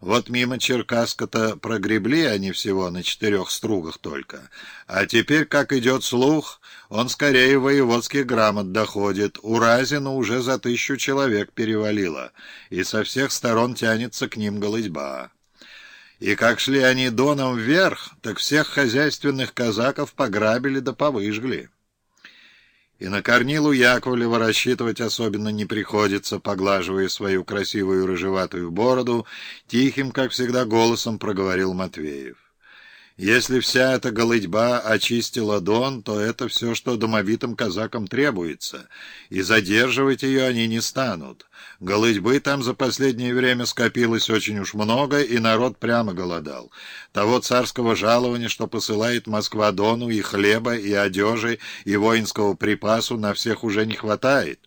Вот мимо Черкаска-то прогребли они всего на четырех стругах только. А теперь, как идет слух, он скорее воеводских грамот доходит. У Разина уже за тысячу человек перевалило, и со всех сторон тянется к ним голытьба. И как шли они доном вверх, так всех хозяйственных казаков пограбили да повыжгли. И на Корнилу Яковлева рассчитывать особенно не приходится, поглаживая свою красивую рыжеватую бороду, тихим, как всегда, голосом проговорил Матвеев. Если вся эта голытьба очистила Дон, то это все, что домовитым казакам требуется, и задерживать ее они не станут. Голытьбы там за последнее время скопилось очень уж много, и народ прямо голодал. Того царского жалования, что посылает Москва Дону, и хлеба, и одежи, и воинского припасу на всех уже не хватает.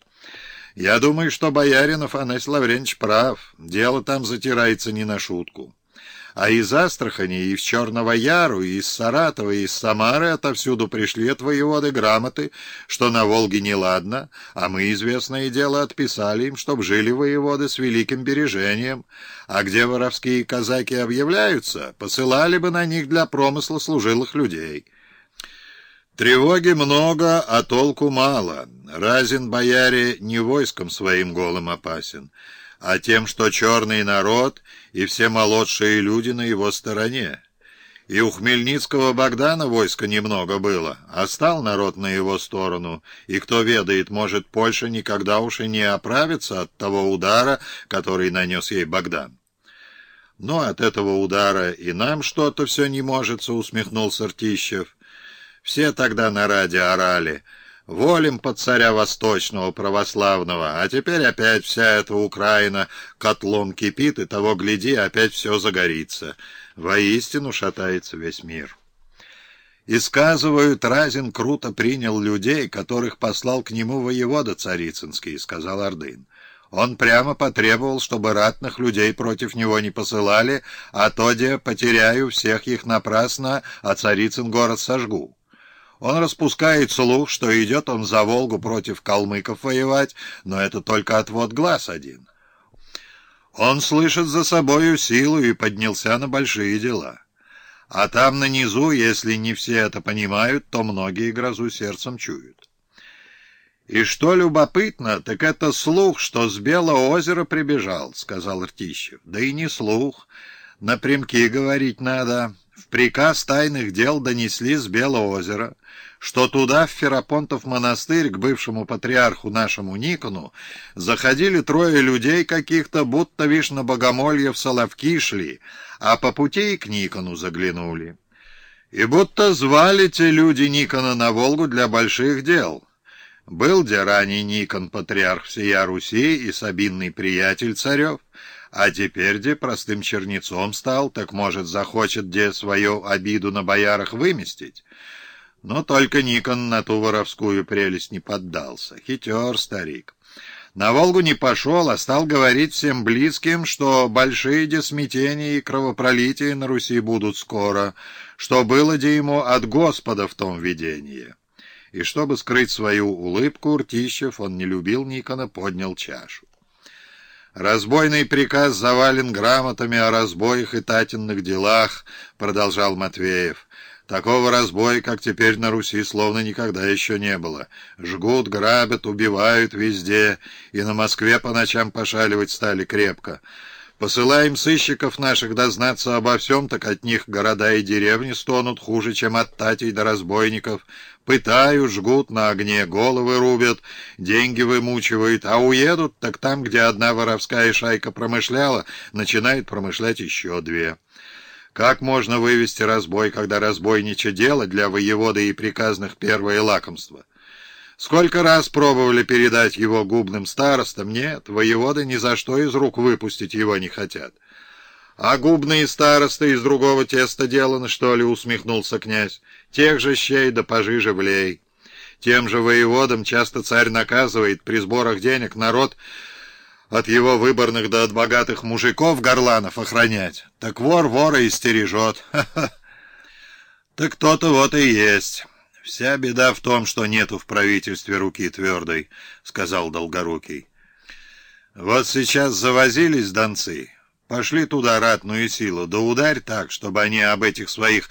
Я думаю, что Бояринов Анась Лавренч прав, дело там затирается не на шутку а из Астрахани, и из Черного Яру, и из Саратова, и из Самары отовсюду пришли от воеводы грамоты, что на Волге неладно, а мы, известное дело, отписали им, чтоб жили воеводы с великим бережением, а где воровские казаки объявляются, посылали бы на них для промысла служилых людей». Тревоги много, а толку мало. Разин бояре не войском своим голым опасен а тем, что черный народ и все молодшие люди на его стороне. И у Хмельницкого Богдана войска немного было, а стал народ на его сторону, и кто ведает, может, Польша никогда уж и не оправится от того удара, который нанес ей Богдан. Но от этого удара и нам что-то все не может, усмехнулся Ртищев. Все тогда на раде орали — Волим под царя Восточного православного, а теперь опять вся эта Украина котлом кипит, и того гляди, опять все загорится. Воистину шатается весь мир. И сказывают, Разин круто принял людей, которых послал к нему воевода Царицынский, сказал Ордын. Он прямо потребовал, чтобы ратных людей против него не посылали, а то, где потеряю всех их напрасно, а Царицын город сожгу. Он распускает слух, что идет он за Волгу против калмыков воевать, но это только отвод глаз один. Он слышит за собою силу и поднялся на большие дела. А там нанизу, если не все это понимают, то многие грозу сердцем чуют. «И что любопытно, так это слух, что с Белого озера прибежал», — сказал Ртищев. «Да и не слух. Напрямки говорить надо». Приказ тайных дел донесли с Белого озера, что туда, в Ферапонтов монастырь, к бывшему патриарху нашему Никону, заходили трое людей каких-то, будто, вишь, на богомолье в Соловки шли, а по пути и к Никону заглянули. И будто звали те люди Никона на Волгу для больших дел. Был где ранний Никон, патриарх всея Руси и сабинный приятель царев, а теперь, где простым чернецом стал, так, может, захочет, где свою обиду на боярах выместить. Но только Никон на ту воровскую прелесть не поддался. Хитер старик. На Волгу не пошел, а стал говорить всем близким, что большие десметения и кровопролития на Руси будут скоро, что было де ему от Господа в том видении. И чтобы скрыть свою улыбку, Ртищев, он не любил Никона, поднял чашу. «Разбойный приказ завален грамотами о разбоях и татинных делах», — продолжал Матвеев. «Такого разбоя, как теперь на Руси, словно никогда еще не было. Жгут, грабят, убивают везде, и на Москве по ночам пошаливать стали крепко». Посылаем сыщиков наших дознаться обо всем, так от них города и деревни стонут хуже, чем от татей до разбойников. Пытают, жгут, на огне головы рубят, деньги вымучивают, а уедут, так там, где одна воровская шайка промышляла, начинает промышлять еще две. Как можно вывести разбой, когда разбойничье дело для воеводы и приказных первое лакомство? Сколько раз пробовали передать его губным старостам, нет, воеводы ни за что из рук выпустить его не хотят. А губные старосты из другого теста деланы, что ли, усмехнулся князь. Тех же щей да пожиже влей. Тем же воеводам часто царь наказывает при сборах денег народ от его выборных до от богатых мужиков горланов охранять. Так вор вора и стережет. Так кто-то вот и есть». «Вся беда в том, что нету в правительстве руки твердой», — сказал Долгорукий. «Вот сейчас завозились донцы, Пошли туда ратную силу, да ударь так, чтобы они об этих своих